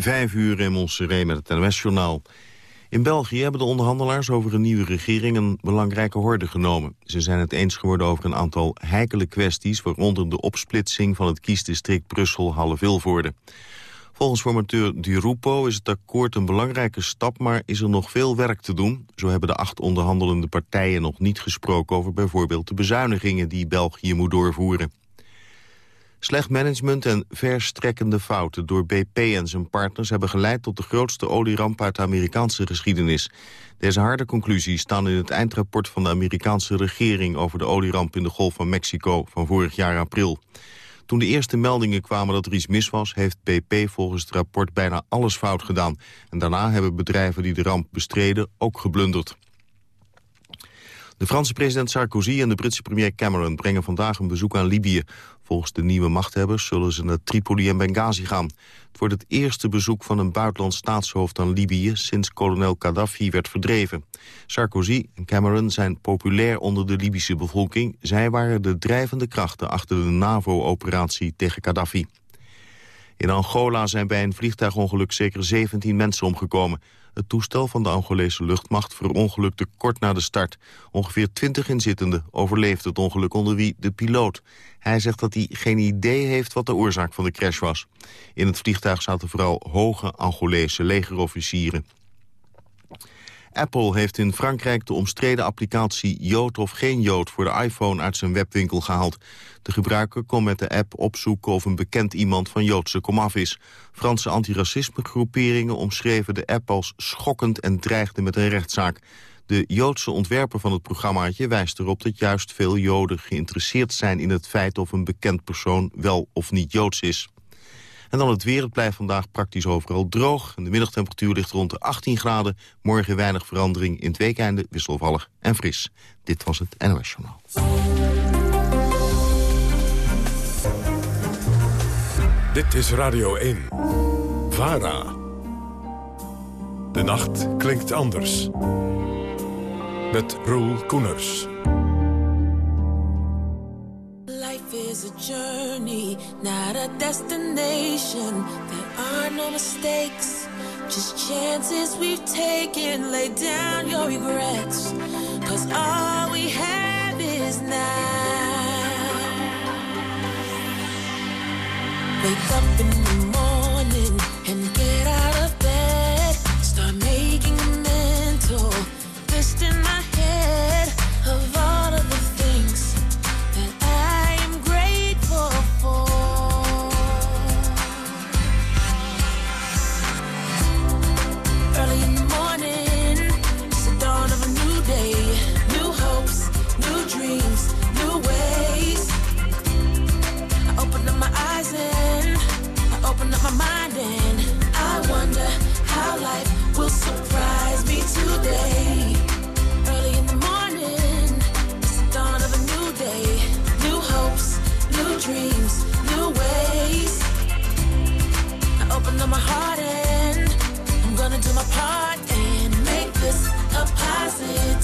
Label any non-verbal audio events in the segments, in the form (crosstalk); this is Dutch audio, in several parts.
Vijf uur in Montserrat met het NOS-journaal. In België hebben de onderhandelaars over een nieuwe regering een belangrijke horde genomen. Ze zijn het eens geworden over een aantal heikele kwesties... waaronder de opsplitsing van het kiesdistrict Brussel-Halle-Vilvoorde. Volgens formateur Di Rupo is het akkoord een belangrijke stap... maar is er nog veel werk te doen. Zo hebben de acht onderhandelende partijen nog niet gesproken... over bijvoorbeeld de bezuinigingen die België moet doorvoeren. Slecht management en verstrekkende fouten door BP en zijn partners... hebben geleid tot de grootste olieramp uit de Amerikaanse geschiedenis. Deze harde conclusies staan in het eindrapport van de Amerikaanse regering... over de olieramp in de Golf van Mexico van vorig jaar april. Toen de eerste meldingen kwamen dat er iets mis was... heeft BP volgens het rapport bijna alles fout gedaan. En daarna hebben bedrijven die de ramp bestreden ook geblunderd. De Franse president Sarkozy en de Britse premier Cameron brengen vandaag een bezoek aan Libië. Volgens de nieuwe machthebbers zullen ze naar Tripoli en Benghazi gaan. Het wordt het eerste bezoek van een buitenlands staatshoofd aan Libië... sinds kolonel Gaddafi werd verdreven. Sarkozy en Cameron zijn populair onder de Libische bevolking. Zij waren de drijvende krachten achter de NAVO-operatie tegen Gaddafi. In Angola zijn bij een vliegtuigongeluk zeker 17 mensen omgekomen. Het toestel van de Angolese luchtmacht verongelukte kort na de start. Ongeveer 20 inzittenden overleefden het ongeluk onder wie de piloot. Hij zegt dat hij geen idee heeft wat de oorzaak van de crash was. In het vliegtuig zaten vooral hoge Angolese legerofficieren. Apple heeft in Frankrijk de omstreden applicatie Jood of geen Jood voor de iPhone uit zijn webwinkel gehaald. De gebruiker kon met de app opzoeken of een bekend iemand van Joodse komaf is. Franse antiracismegroeperingen omschreven de app als schokkend en dreigden met een rechtszaak. De Joodse ontwerper van het programmaatje wijst erop dat juist veel Joden geïnteresseerd zijn in het feit of een bekend persoon wel of niet Joods is. En dan het weer. Het blijft vandaag praktisch overal droog. De middagtemperatuur ligt rond de 18 graden. Morgen weinig verandering. In het weekende wisselvallig en fris. Dit was het NOS Journaal. Dit is Radio 1. VARA. De nacht klinkt anders. Met Roel Koeners. A journey, not a destination. There are no mistakes, just chances we've taken. Lay down your regrets, cause all we have is now. Wake up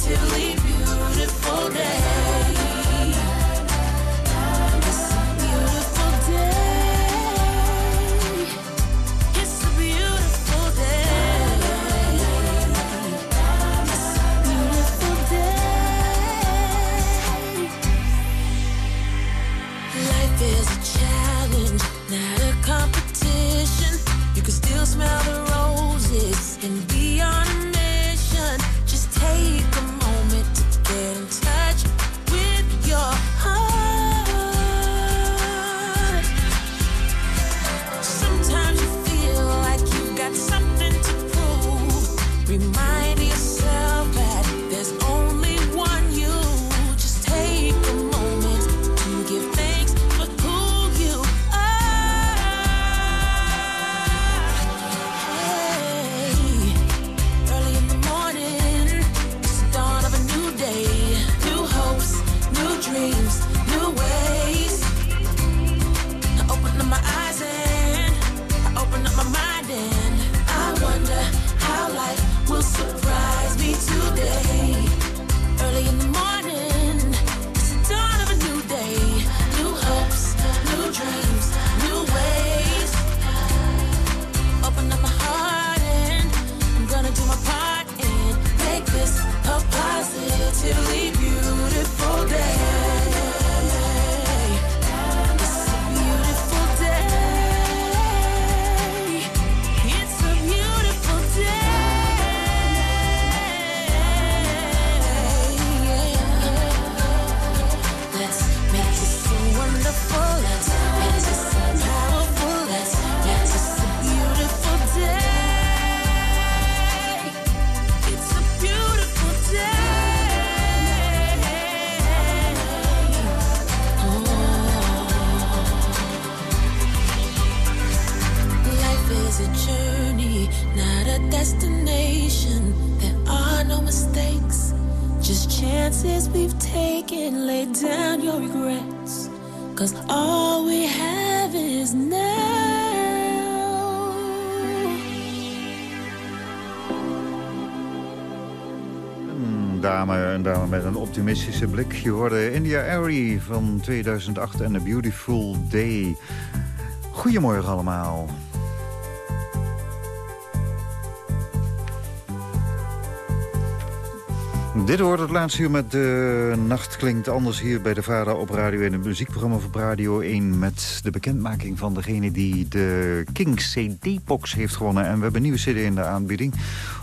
beautiful day. Taken. Lay down your regrets, cause all we have is now. dame, een dame met een optimistische blik. Je hoorde India Airy van 2008 en A Beautiful Day. Goedemorgen allemaal. Dit wordt het laatste uur met de Nacht Klinkt Anders hier bij de VARA op Radio 1. Een muziekprogramma van Radio 1 met de bekendmaking van degene die de King CD-box heeft gewonnen. En we hebben een nieuwe CD in de aanbieding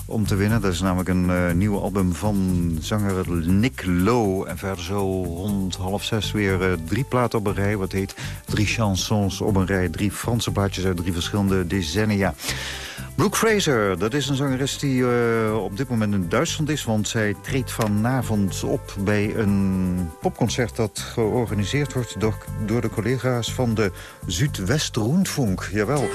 om te winnen. Dat is namelijk een uh, nieuw album van zanger Nick Lowe. En verder zo rond half zes weer uh, drie platen op een rij. Wat heet drie chansons op een rij. Drie Franse plaatjes uit drie verschillende decennia. Brooke Fraser, dat is een zangeres die uh, op dit moment in Duitsland is... want zij treedt vanavond op bij een popconcert... dat georganiseerd wordt door, de collega's van de Zuidwest Rundfunk. Jawel.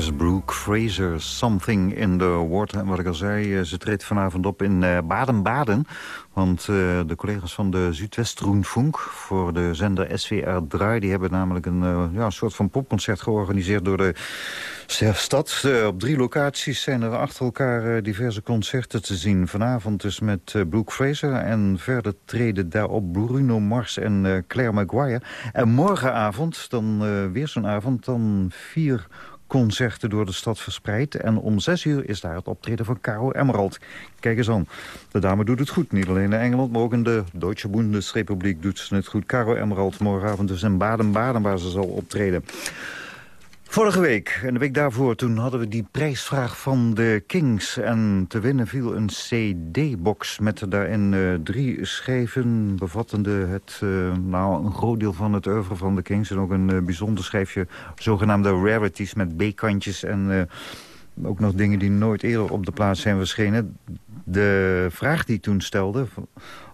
Zangeres Brooke Fraser, Something in the Water. En wat ik al zei, eh, ze treedt vanavond op in eh, Baden-Baden. Want uh, de collega's van de Zuidwest-Roenfunk voor de zender SWR Draai... die hebben namelijk een ja, soort van popconcert georganiseerd door de stad. Op drie locaties zijn er achter elkaar diverse concerten te zien. Vanavond dus met Brooke Fraser en verder treden daarop Bruno Mars en Claire Maguire. En morgenavond, dan weer zo'n avond, dan vier concerten door de stad verspreid. En om zes uur is daar het optreden van Caro Emerald. Kijk eens aan. De dame doet het goed. Niet alleen in Engeland, maar ook in de Deutsche Bundesrepubliek doet ze het goed. Caro Emerald morgenavond dus in Baden-Baden waar ze zal optreden. Vorige week en de week daarvoor, toen hadden we die prijsvraag van de Kings. En te winnen viel een cd-box met daarin uh, drie schijven... bevattende het, uh, nou, een groot deel van het oeuvre van de Kings... en ook een uh, bijzonder schijfje, zogenaamde rarities met B-kantjes... en ook nog dingen die nooit eerder op de plaats zijn verschenen. De vraag die toen stelde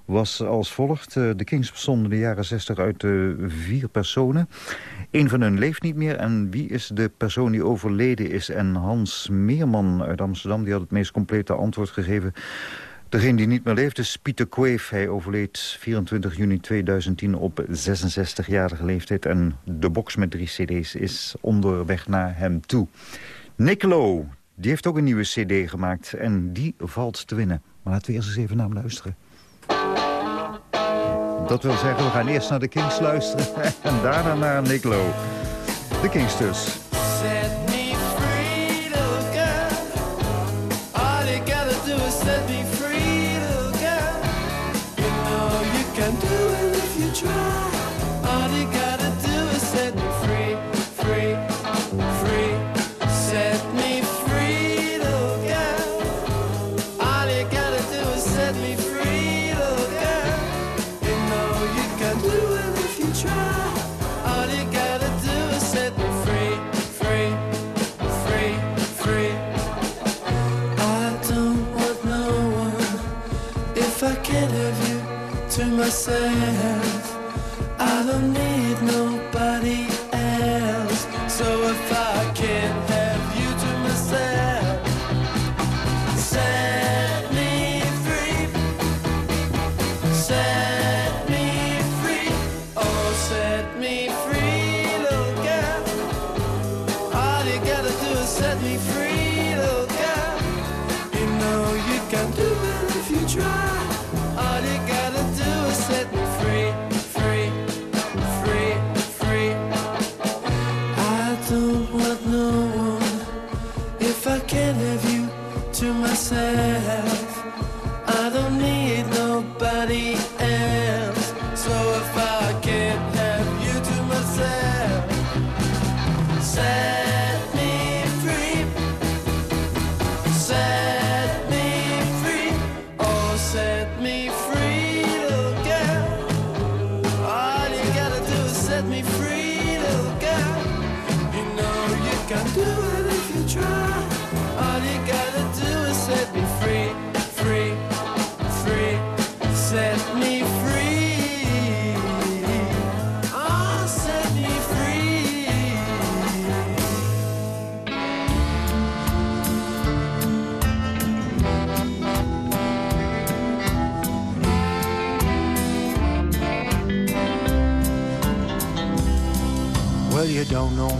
was als volgt. De Kings bestonden de jaren 60 uit vier personen. Een van hun leeft niet meer. En wie is de persoon die overleden is? En Hans Meerman uit Amsterdam die had het meest complete antwoord gegeven. Degene die niet meer leeft is Pieter Kweef. Hij overleed 24 juni 2010 op 66-jarige leeftijd. En de box met drie cd's is onderweg naar hem toe. Nicolo, die heeft ook een nieuwe cd gemaakt. En die valt te winnen. Maar laten we eerst eens even naar hem luisteren. Dat wil zeggen, we gaan eerst naar de Kings luisteren (laughs) en daarna naar Nicklo. De Kings dus.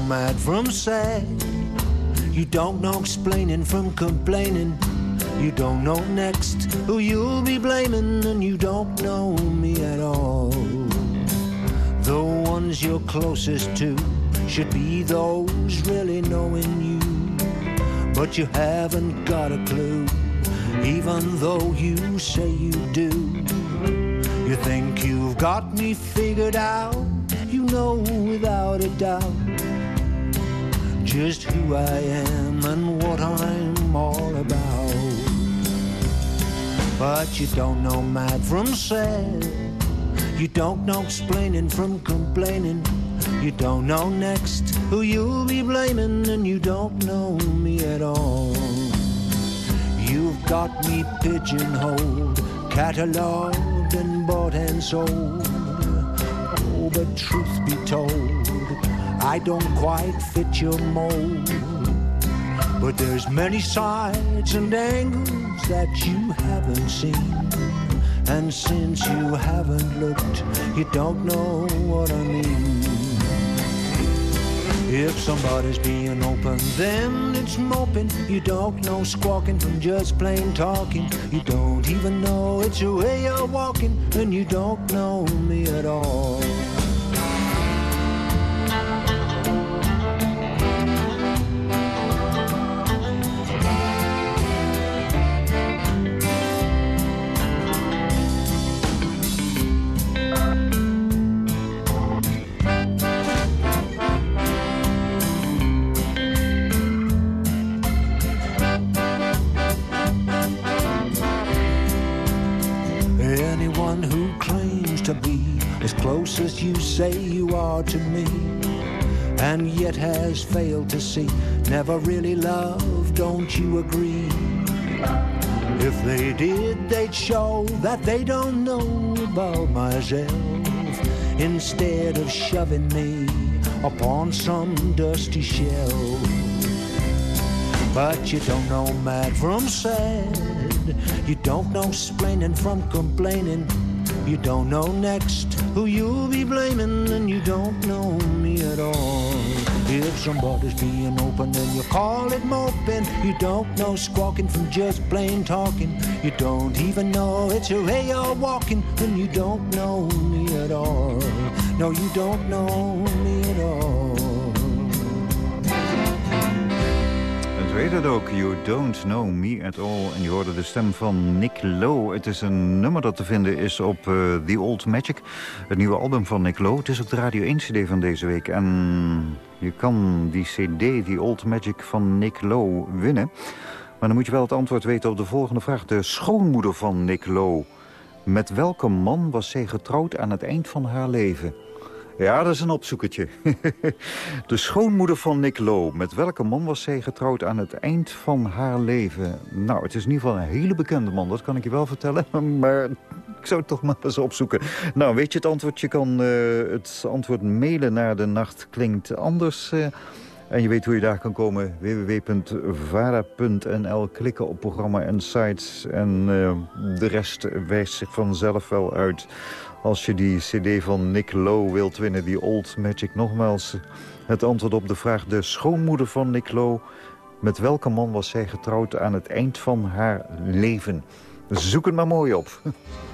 Mad from sad. You don't know explaining from complaining. You don't know next who you'll be blaming, and you don't know me at all. The ones you're closest to should be those really knowing you. But you haven't got a clue, even though you say you do. You think you've got me figured out, you know without a doubt just who I am and what I'm all about. But you don't know mad from sad, you don't know explaining from complaining. You don't know next who you'll be blaming, and you don't know me at all. You've got me pigeonholed, catalogued and bought and sold. Oh, but truth be told, I don't quite fit your mold. But there's many sides and angles that you haven't seen. And since you haven't looked, you don't know what I mean. If somebody's being open, then it's moping. You don't know squawking from just plain talking. You don't even know it's the way you're walking, and you don't know me at all. Has failed to see. Never really loved, don't you agree? If they did, they'd show that they don't know about myself. Instead of shoving me upon some dusty shelf. But you don't know mad from sad. You don't know splaining from complaining. You don't know next who you'll be blaming, and you don't know me at all. If somebody's being open, then you call it moping. You don't know squawking from just plain talking. You don't even know it's a way you're walking, and you don't know me at all. No, you don't know weet het ook, You Don't Know Me At All. En je hoorde de stem van Nick Lowe. Het is een nummer dat te vinden is op uh, The Old Magic. Het nieuwe album van Nick Lowe. Het is ook de Radio 1 CD van deze week. En je kan die CD, The Old Magic van Nick Lowe, winnen. Maar dan moet je wel het antwoord weten op de volgende vraag. De schoonmoeder van Nick Lowe. Met welke man was zij getrouwd aan het eind van haar leven? Ja, dat is een opzoekertje. (laughs) De schoonmoeder van Nick Lowe. Met welke man was zij getrouwd aan het eind van haar leven? Nou, het is in ieder geval een hele bekende man, dat kan ik je wel vertellen. (laughs) Maar ik zou het toch maar eens opzoeken. Nou, weet je het antwoord? Je kan uh, het antwoord mailen naar de nacht klinkt anders... Uh, en je weet hoe je daar kan komen. www.vara.nl. Klikken op programma en sites. En uh, de rest wijst zich vanzelf wel uit. Als je die cd van Nick Lowe wilt winnen, die Old Magic. Nogmaals, het antwoord op de vraag. De schoonmoeder van Nick Lowe. Met welke man was zij getrouwd aan het eind van haar leven? Zoek het maar mooi op. (laughs)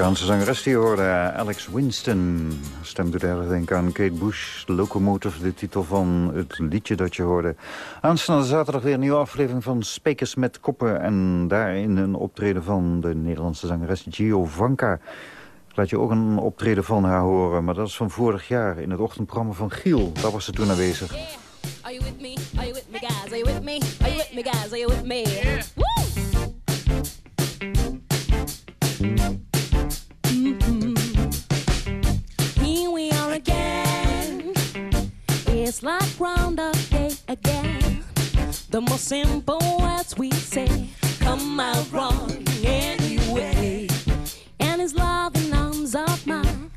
Amerikaanse zangeres die hoorde, Alex Winston. Stem doet erg denken aan Kate Bush, Locomotive, de titel van het liedje dat je hoorde. Aanstaande zaterdag weer een nieuwe aflevering van Spekers met Koppen. En daarin een optreden van de Nederlandse zangeres Giovanka. Ik laat je ook een optreden van haar horen, maar dat is van vorig jaar in het ochtendprogramma van Giel. Daar was ze toen aanwezig. Are you with me? Are you with me guys? Are you with me? Are you with me guys? Are you with me? Woo! It's like Groundhog Day again. The most simple words we say come out wrong anyway. And his loving arms of mine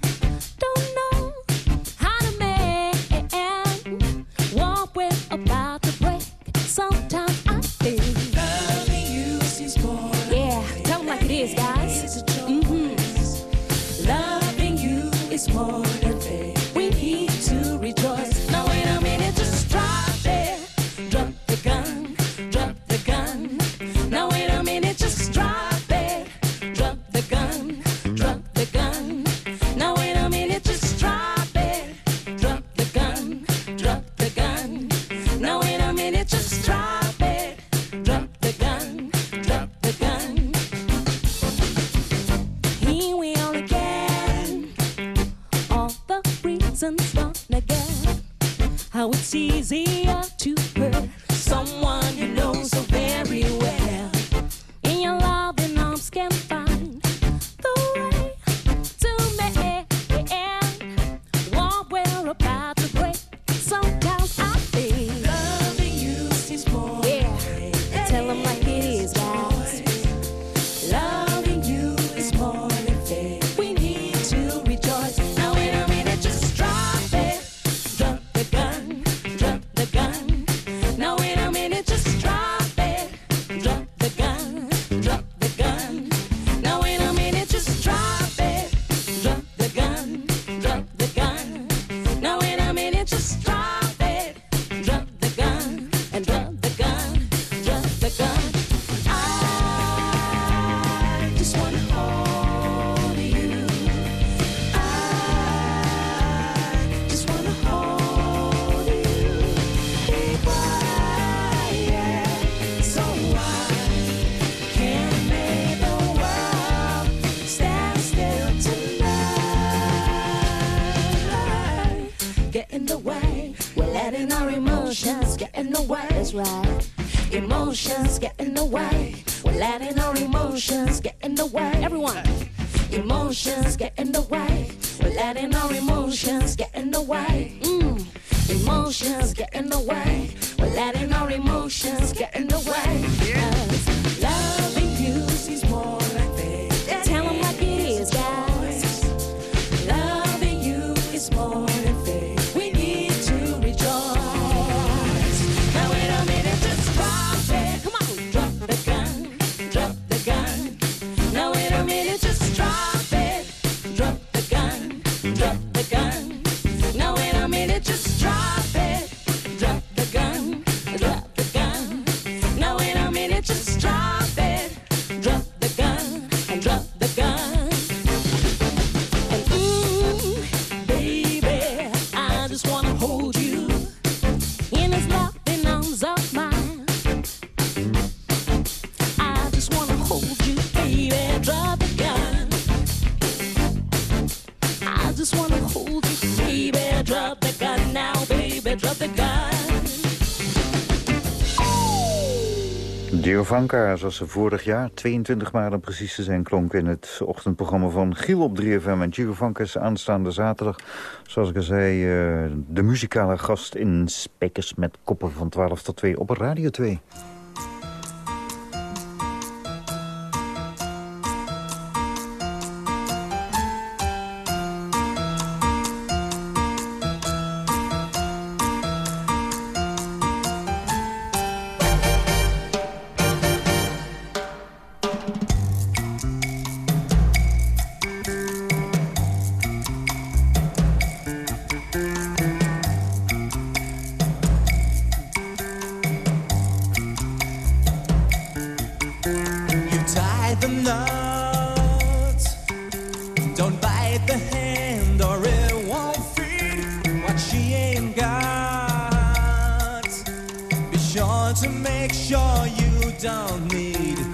easy. Ivanka, zoals ze vorig jaar, 22 maanden precies te zijn, klonk in het ochtendprogramma van Giel op 3FM. En Giovanka is aanstaande zaterdag, zoals ik al zei, eh, de muzikale gast in Spekkers met Koppen van 12 tot 2 op Radio 2. Sure you don't need.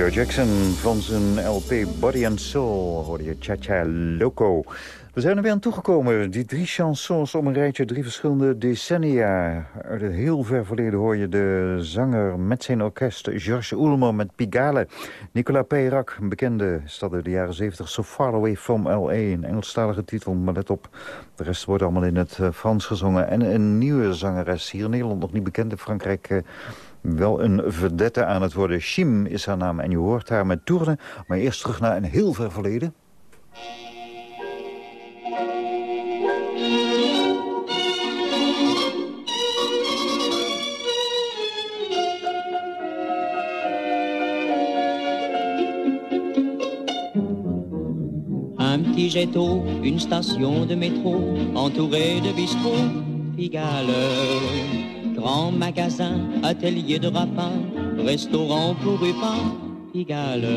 Joe Jackson van zijn LP Body and Soul hoorde je Cha-Cha Loco. We zijn er weer aan toegekomen. Die drie chansons om een rijtje, drie verschillende decennia. Uit het heel ver verleden hoor je de zanger met zijn orkest... Georges Oelman met Pigalle. Nicolas Peyrac, een bekende stad uit de jaren 70... So Far Away From L.A., een Engelstalige titel. Maar let op, de rest wordt allemaal in het eh, Frans gezongen. En een nieuwe zangeres, hier in Nederland nog niet bekend in Frankrijk... wel een verdette aan het worden. Chim is haar naam en je hoort haar met toernen. Maar eerst terug naar een heel ver verleden. Un petit d'eau, une station de métro, entourée de bistrots, Pigalle. Grand magasin, atelier de rapin, restaurant pour Rupin, Pigalle.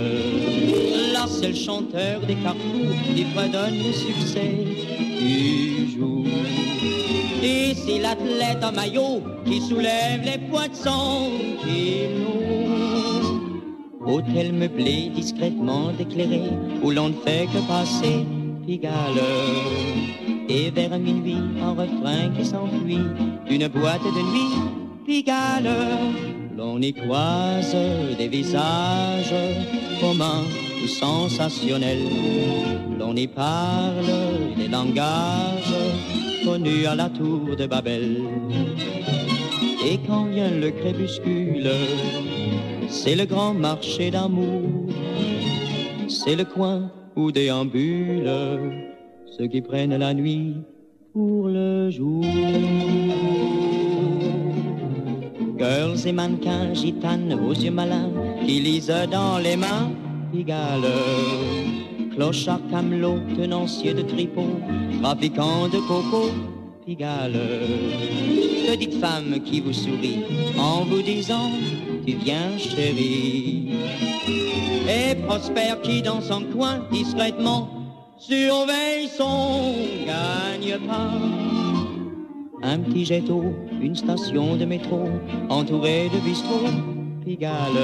Là, c'est le chanteur des carrefours qui fredonne le succès du jour. Et c'est l'athlète en maillot qui soulève les poids de 100 kilos. Hôtel meublé, discrètement éclairé, où l'on ne fait que passer Pigalle. Et vers minuit, un refrain qui s'enfuit d'une boîte de nuit, Pigalle. L'on y croise des visages communs ou sensationnels. L'on y parle des langages connus à la tour de Babel. Et quand vient le crépuscule, c'est le grand marché d'amour. C'est le coin où déambulent ceux qui prennent la nuit pour le jour. Girls et mannequins, gitanes aux yeux malins, qui lisent dans les mains Pigalle. Clochard camelot, tenancier de tripot, trafiquant de coco, Pigalle. Petite femme qui vous sourit en vous disant Tu viens chérie. Et Prosper qui dans son coin discrètement surveille son gagne-pain. Un petit jet d'eau, une station de métro, entourée de bistrots, Pigalle.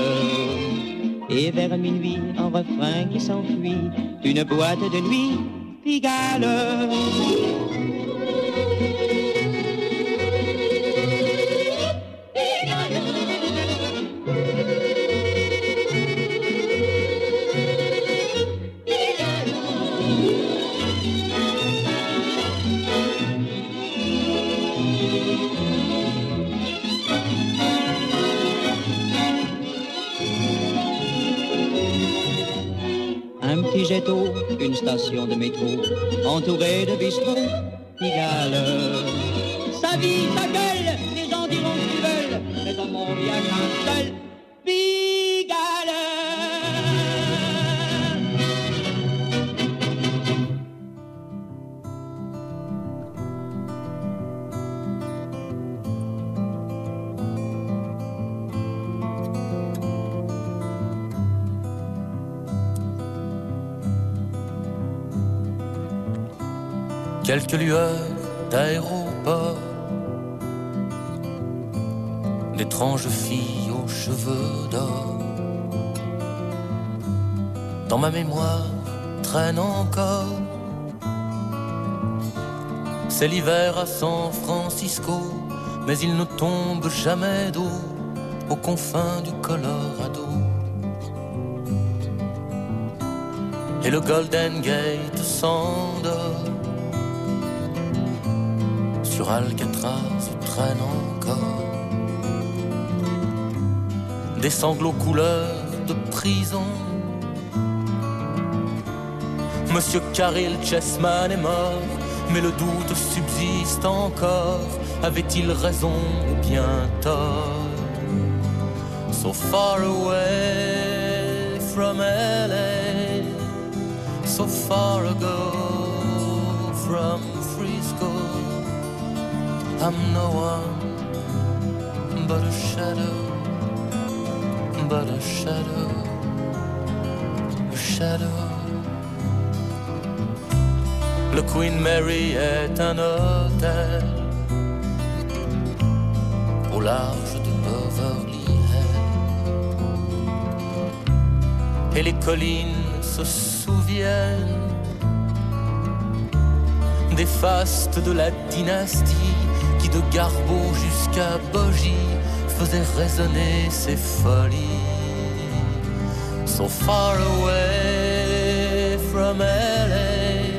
Et vers minuit, un refrain qui s'enfuit d'une boîte de nuit, Pigalle. Une station de métro, entourée de bistrots, Pigalle. Sa vie, sa gueule, les gens diront ce qu'ils veulent, mais dans mon bien qu'un seul, quelques lueurs d'aéroport, d'étranges filles aux cheveux d'or. Dans ma mémoire traîne encore. C'est l'hiver à San Francisco, mais il ne tombe jamais d'eau aux confins du Colorado. Et le Golden Gate s'endort sur Alcatraz traîne encore des sanglots couleur de prison. Monsieur Caril Chessman est mort, mais le doute subsiste encore. Avait-il raison ou bien tort? So far away from LA, so far ago from. I'm no one but a shadow, but a shadow, a shadow. Le Queen Mary est un hôtel au large de Beverly Hills. Et les collines se souviennent des fastes de la dynastie de Garbo jusqu'à Bogie faisait résonner ses folies. So far away from LA,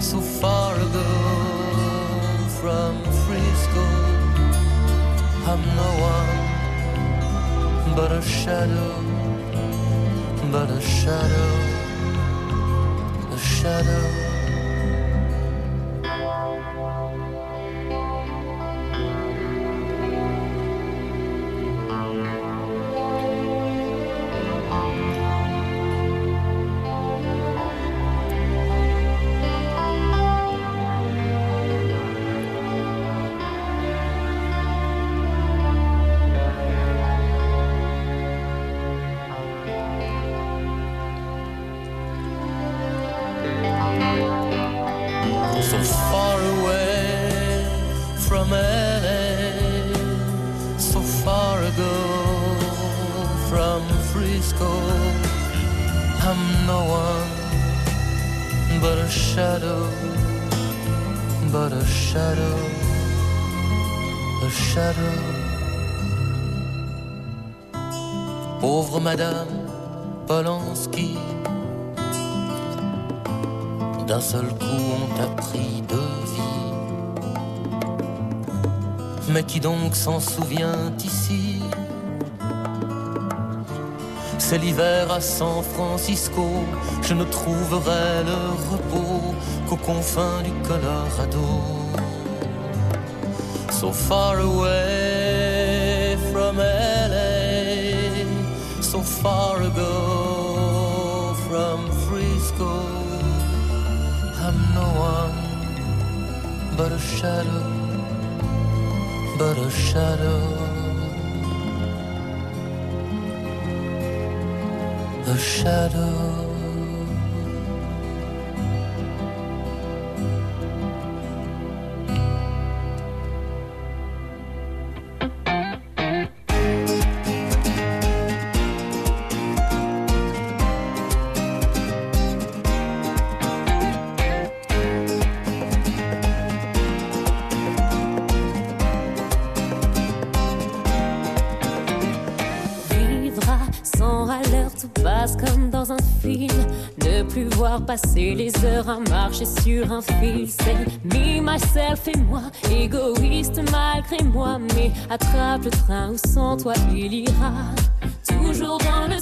so far ago from Frisco. I'm no one but a shadow, but a shadow, a shadow. S'en souvient ici C'est l'hiver à San Francisco, je ne trouverai le repos qu'aux confins du Colorado. So far away from LA, so far ago from Frisco. I'm no one but a shadow, but a shadow. A shadow. Passer les heures à marcher sur un fil. C'est me, myself et moi, égoïste malgré moi. Mais attrape le train où sans toi il ira. Toujours dans le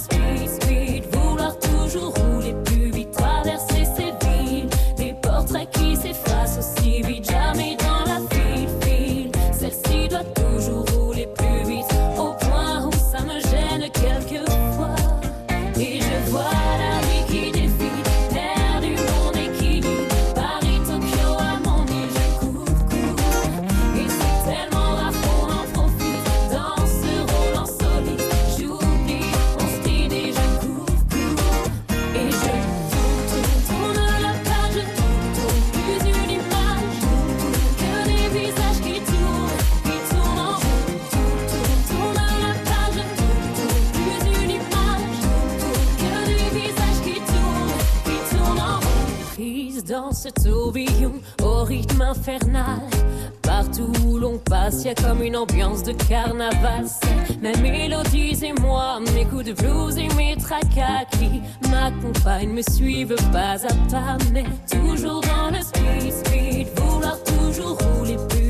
dans ce tourbillon au rythme infernal. Partout où l'on passe, y a comme une ambiance de carnaval. Mes mélodies et moi, mes coups de blues et mes tracas qui m'accompagnent, me suivent pas à pas, mais toujours dans le speed, speed. Vouloir toujours rouler plus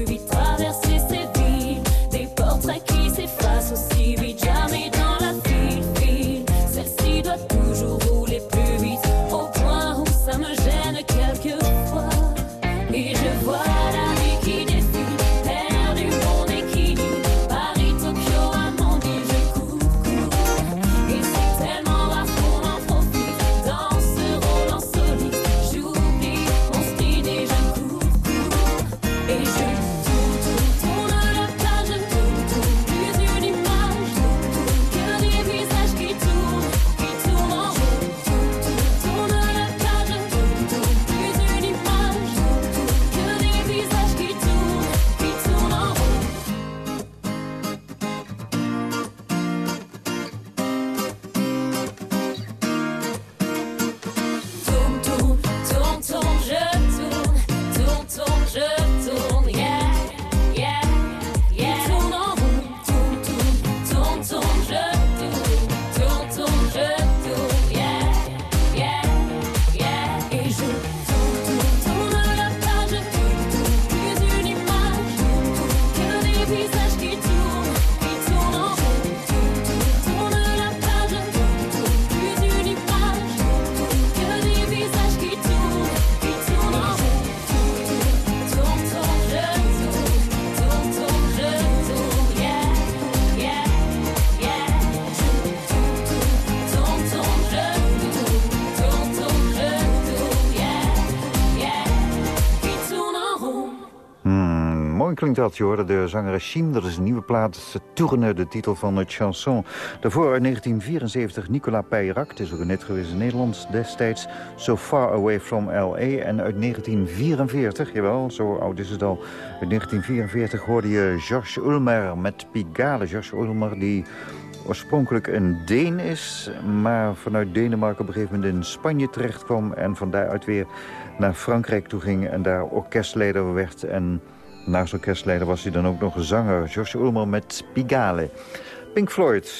klinkt dat, je hoorde de zangeres Chiem. Dat is een nieuwe plaat, Tourne, de titel van het chanson. Daarvoor uit 1974 Nicolas Peyrac. Het is ook net geweest in Nederland destijds. So Far Away From L.A. En uit 1944, jawel, zo oud is het al. Uit 1944 hoorde je Georges Ulmer met Pigalle. Georges Ulmer die oorspronkelijk een Deen is... maar vanuit Denemarken op een gegeven moment in Spanje terecht kwam... en van daaruit weer naar Frankrijk toe ging en daar orkestleider werd... en naast orkestleider was hij dan ook nog een zanger. George Ulmer met Pigalle. Pink Floyd,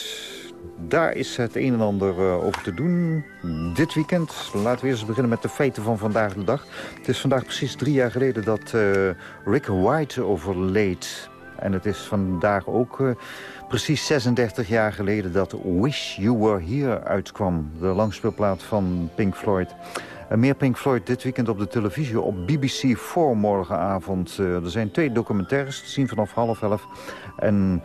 daar is het een en ander eh, over te doen dit weekend. Laten we eerst beginnen met de feiten van vandaag de dag. Het is vandaag precies drie jaar geleden dat eh, Rick White overleed. En het is vandaag ook... eh, Precies 36 jaar geleden dat Wish You Were Here uitkwam. De langspeelplaat van Pink Floyd. En meer Pink Floyd dit weekend op de televisie op BBC 4 morgenavond. Eh, er zijn twee documentaires te zien vanaf half elf. En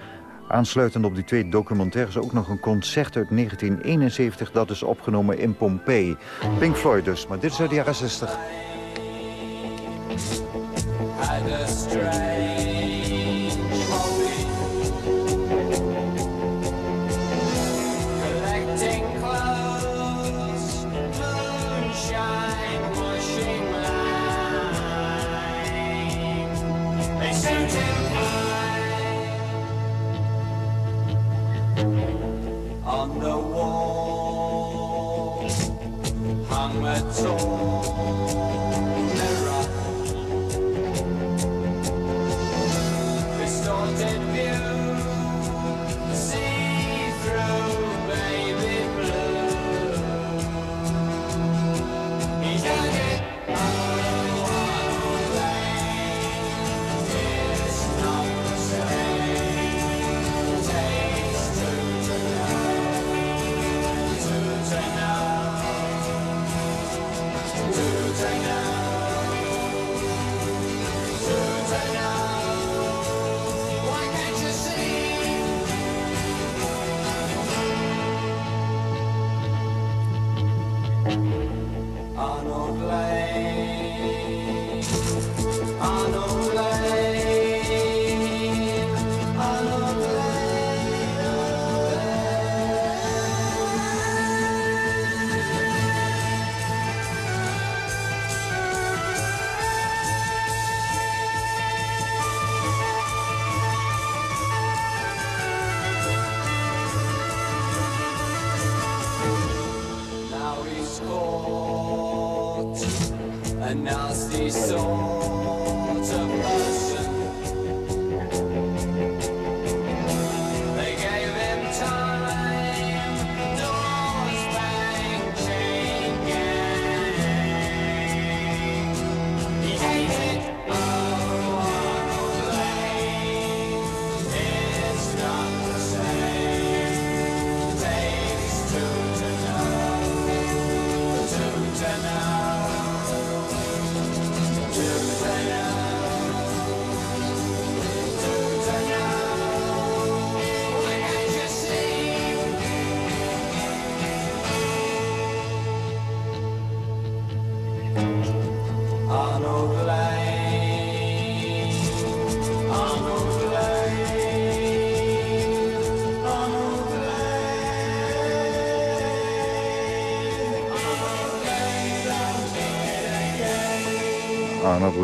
aansluitend op die twee documentaires ook nog een concert uit 1971. Dat is opgenomen in Pompeii. Pink Floyd dus, maar dit is uit de jaren 60.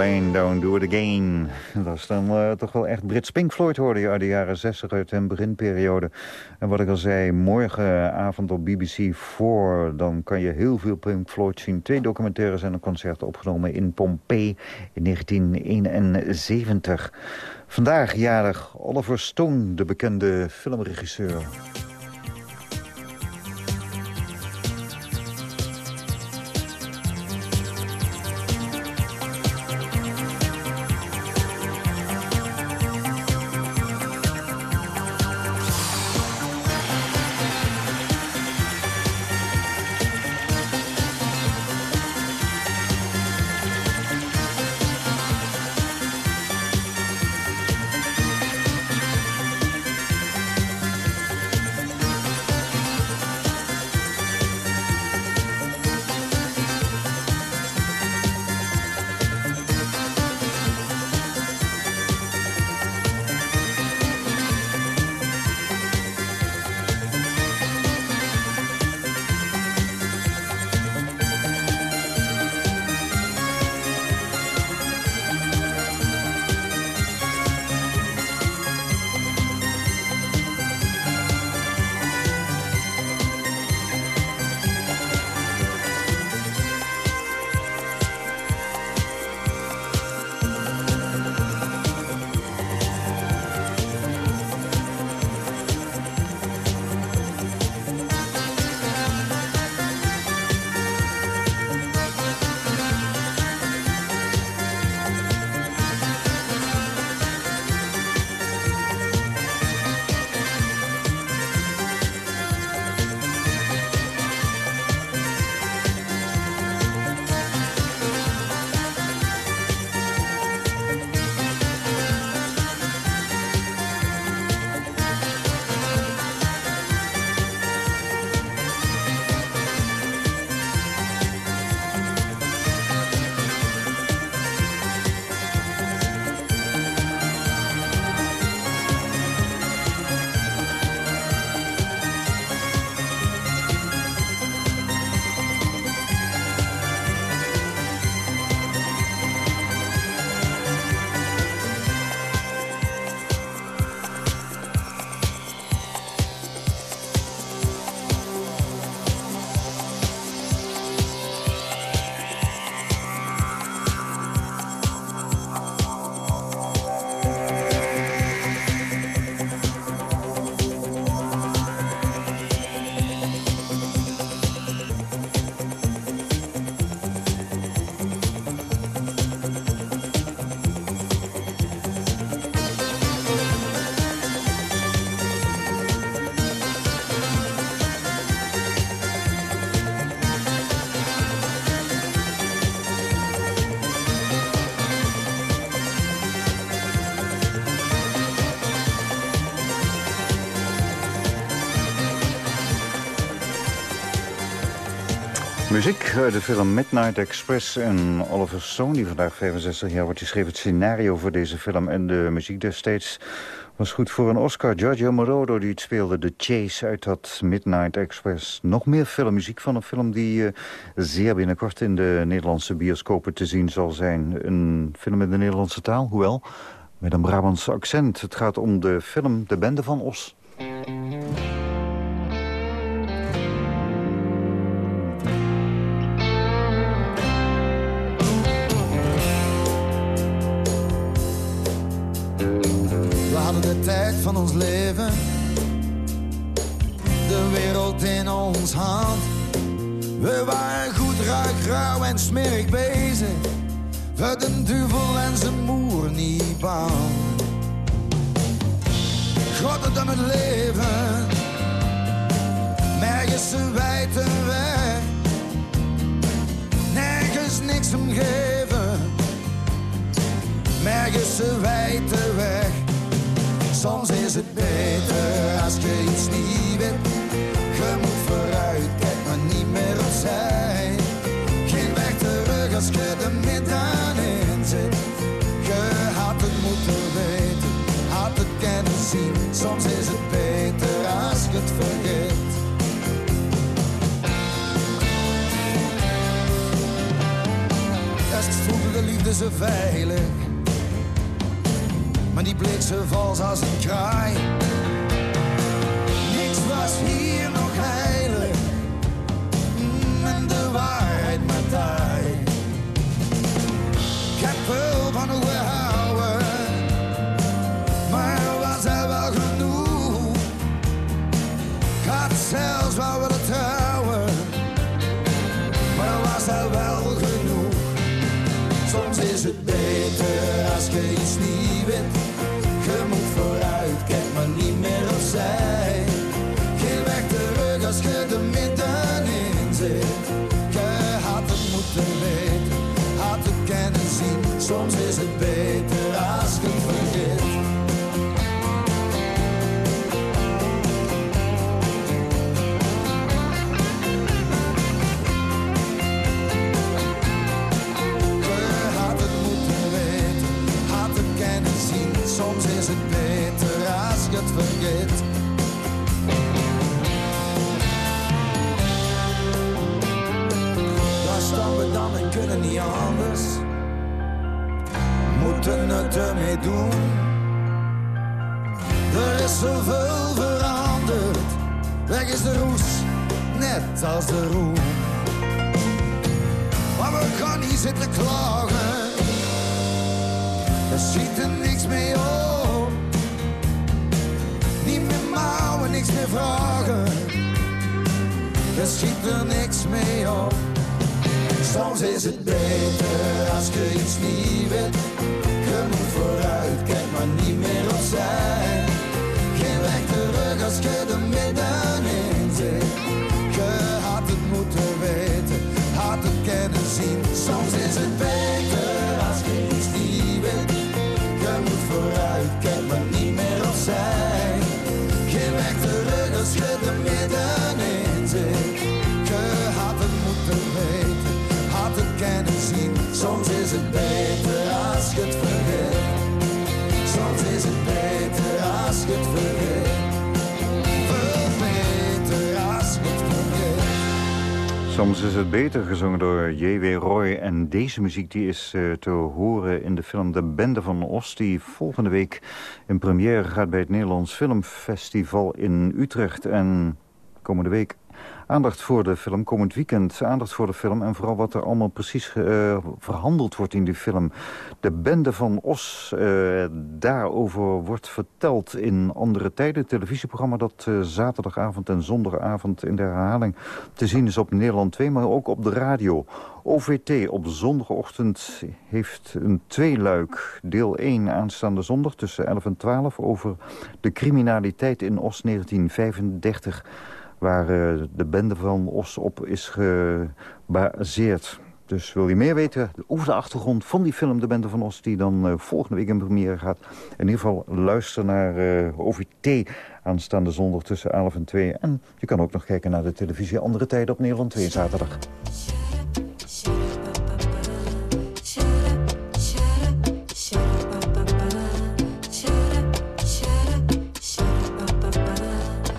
Lane, Don't Do It Again. Dat is dan eh, toch wel echt Brits Pink Floyd hoorde je uit de jaren 60 uit hun beginperiode. En wat ik al zei, morgenavond op BBC 4... dan kan je heel veel Pink Floyd zien. Twee documentaires en een concert opgenomen in Pompeii in 1971. Vandaag jarig Oliver Stone, de bekende filmregisseur. Muziek uit de film Midnight Express en Oliver Stone, die vandaag 65 jaar wordt, die schreef het scenario voor deze film. En de muziek destijds was goed voor een Oscar. Giorgio Moroder die het speelde, The Chase uit dat Midnight Express. Nog meer filmmuziek van een film die uh, zeer binnenkort in de Nederlandse bioscopen te zien zal zijn. Een film in de Nederlandse taal, hoewel met een Brabants accent. Het gaat om de film De Bende van Os. Tijd van ons leven, de wereld in ons hand. We waren goed, ruik, rauw en smerig bezig. We de duivel en zijn moer niet bang. Groter dan het leven, nergens een wijte weg. Nergens niks om geven, nergens een weg. Soms is het beter als je iets niet weet. Je moet vooruit, kijk maar niet meer opzij. Geen weg terug als je er middenin zit. Je had het moeten weten, had het kunnen zien. Soms is het beter als je het vergeet. Eerst voelde de liefde zo veilig die zo vals als een kraai. Niks was hier nog heilig, Mm, en de waarheid maar taai. Ik heb veel van kunnen zien. Soms is het beter beter gezongen door J.W. Roy. En deze muziek die is eh, te horen in de film De Bende van Os... die volgende week in première gaat bij het Nederlands Filmfestival in Utrecht. En komende week aandacht voor de film, komend weekend aandacht voor de film... en vooral wat er allemaal precies eh, verhandeld wordt in die film. De Bende van Os, eh, daarover wordt verteld in andere tijden. Het televisieprogramma dat eh, zaterdagavond en zondagavond in de herhaling te zien is op Nederland 2... maar ook op de radio. OVT op zondagochtend heeft een tweeluik. Deel 1 aanstaande zondag tussen 11 en 12 over de criminaliteit in Os 1935 waar eh, de bende van Os op is gebaseerd. Dus wil je meer weten over de achtergrond van die film De Bende van Os... die dan eh, volgende week in première gaat. In ieder geval luister naar eh, OVT aanstaande zondag tussen 11 en 2. En je kan ook nog kijken naar de televisie Andere Tijden op Nederland 2 zaterdag.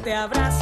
Te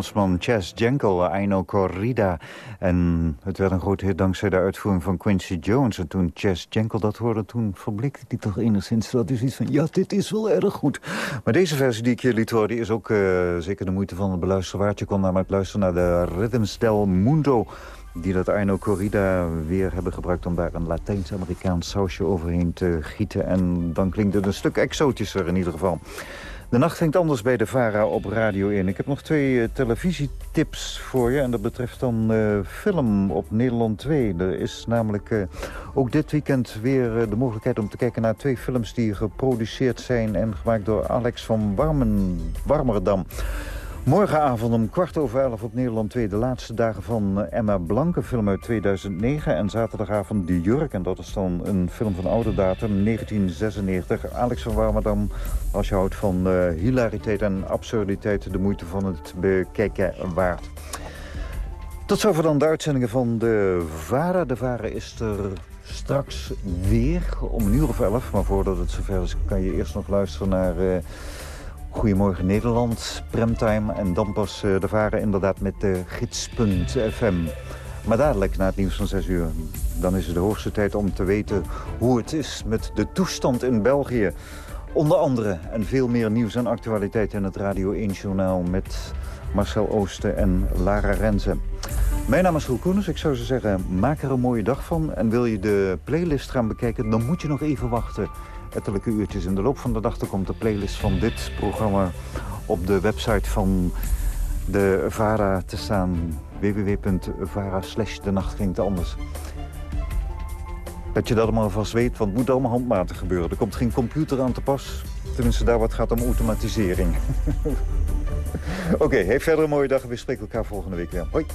Engelsman Chas Jankel, I Know Corrida. En het werd een grote hit dankzij de uitvoering van Quincy Jones. En toen Chas Jankel dat hoorde, toen verblikte hij toch enigszins. Dat is iets van, ja, dit is wel erg goed. Maar deze versie die ik je liet horen, is ook eh, zeker de moeite van het beluisteren waard. Je kon namelijk luisteren naar de Rhythms del Mundo die dat Arno Corrida weer hebben gebruikt... om daar een Latijns-Amerikaans sausje overheen te gieten. En dan klinkt het een stuk exotischer in ieder geval. De nacht klinkt anders bij de VARA op Radio 1. Ik heb nog twee eh, televisietips voor je. En dat betreft dan eh, film op Nederland 2. Er is namelijk eh, ook dit weekend weer de mogelijkheid om te kijken naar twee films... die geproduceerd zijn en gemaakt door Alex van Warmen, Warmerdam. Morgenavond om kwart over elf op Nederland 2... de laatste dagen van eh, Emma Blanke, film uit 2009. En zaterdagavond De Jurk, en dat is dan een film van oude datum, 1996. Alex van Warmerdam, als je houdt van eh, hilariteit en absurditeit... de moeite van het bekijken waard. Tot zover dan de uitzendingen van de VARA. De VARA is er straks weer om een uur of elf. Maar voordat het zover is, kan je eerst nog luisteren naar... eh, Goedemorgen Nederland, Premtime en dan pas eh, de varen inderdaad met de gids.fm. Maar dadelijk, na het nieuws van 6 uur, dan is het de hoogste tijd om te weten hoe het is met de toestand in België. Onder andere en veel meer nieuws en actualiteit in het Radio 1 Journaal met Marcel Oosten en Lara Renzen. Mijn naam is Roel Koenens. Ik zou zo zeggen, maak er een mooie dag van. En wil je de playlist gaan bekijken, dan moet je nog even wachten ettelijke uurtjes. In de loop van de dag komt de playlist van dit programma op de website van de VARA te staan. www.vara slash de nacht klinkt anders. Dat je dat allemaal vast weet, want het moet allemaal handmatig gebeuren. Er komt geen computer aan te pas. Tenminste, daar wat gaat om automatisering. (laughs) Oké, heeft verder een mooie dag. We spreken elkaar volgende week weer. Hoi.